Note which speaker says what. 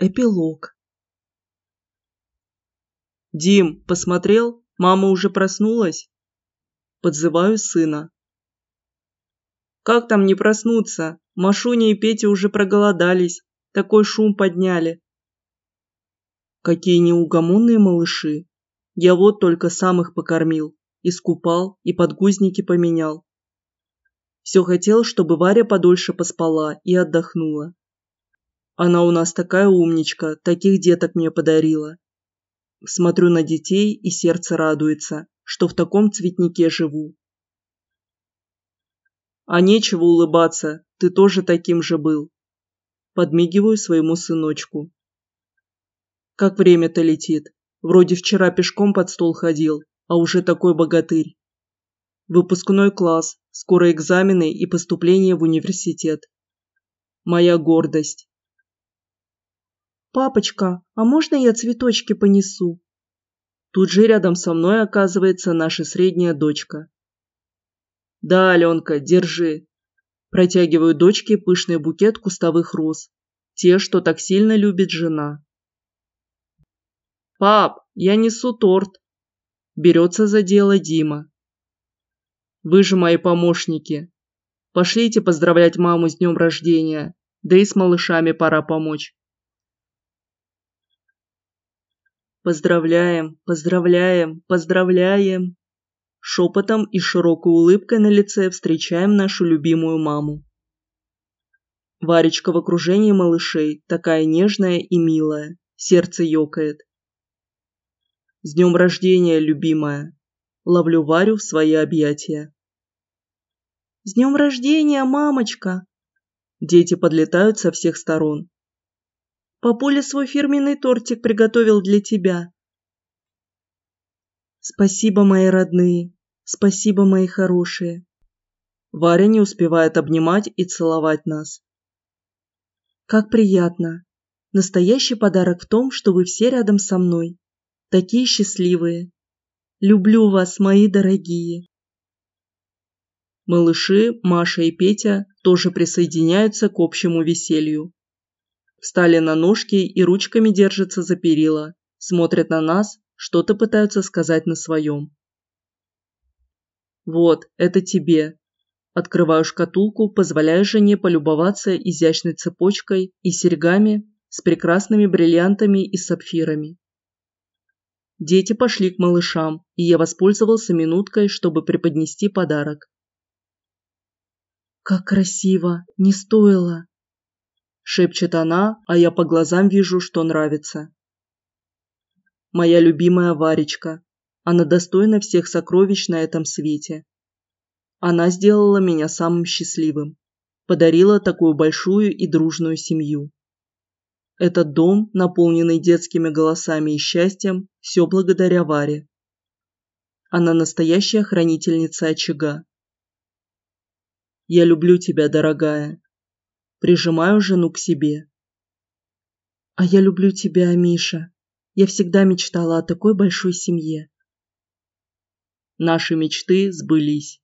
Speaker 1: Эпилог. «Дим, посмотрел? Мама уже проснулась?» Подзываю сына. «Как там не проснуться? Машуня и Петя уже проголодались. Такой шум подняли». Какие неугомонные малыши. Я вот только сам их покормил, искупал и подгузники поменял. Все хотел, чтобы Варя подольше поспала и отдохнула. Она у нас такая умничка, таких деток мне подарила. Смотрю на детей, и сердце радуется, что в таком цветнике живу. А нечего улыбаться, ты тоже таким же был. Подмигиваю своему сыночку. Как время-то летит. Вроде вчера пешком под стол ходил, а уже такой богатырь. Выпускной класс, скоро экзамены и поступление в университет. Моя гордость.
Speaker 2: «Папочка, а можно я цветочки понесу?»
Speaker 1: Тут же рядом со мной оказывается наша средняя дочка. «Да, Аленка, держи». Протягиваю дочке пышный букет кустовых роз. Те, что так сильно любит жена. «Пап, я несу торт!» Берется за дело Дима. «Вы же мои помощники. Пошлите поздравлять маму с днем рождения, да и с малышами пора помочь». Поздравляем, поздравляем, поздравляем. Шепотом и широкой улыбкой на лице встречаем нашу любимую маму. Варечка в окружении малышей, такая нежная и милая, сердце ёкает. С днем рождения, любимая! Ловлю Варю в свои объятия.
Speaker 2: С днем рождения, мамочка!
Speaker 1: Дети подлетают со всех сторон.
Speaker 2: Папуля свой фирменный тортик приготовил для тебя.
Speaker 1: Спасибо, мои родные. Спасибо, мои хорошие. Варя не успевает обнимать и целовать нас.
Speaker 2: Как приятно. Настоящий подарок в том, что вы все рядом со мной. Такие счастливые. Люблю вас, мои дорогие.
Speaker 1: Малыши, Маша и Петя тоже присоединяются к общему веселью. Встали на ножки и ручками держатся за перила, смотрят на нас, что-то пытаются сказать на своем. «Вот, это тебе». Открываю шкатулку, позволяя жене полюбоваться изящной цепочкой и серьгами с прекрасными бриллиантами и сапфирами. Дети пошли к малышам, и я воспользовался минуткой, чтобы преподнести подарок.
Speaker 2: «Как красиво! Не стоило!»
Speaker 1: Шепчет она, а я по глазам вижу, что нравится. Моя любимая Варечка. Она достойна всех сокровищ на этом свете. Она сделала меня самым счастливым. Подарила такую большую и дружную семью. Этот дом, наполненный детскими голосами и счастьем, все благодаря Варе. Она настоящая хранительница очага. Я люблю тебя, дорогая, Прижимаю жену к себе.
Speaker 2: А я люблю тебя, Миша. Я всегда мечтала о такой большой семье.
Speaker 1: Наши мечты сбылись.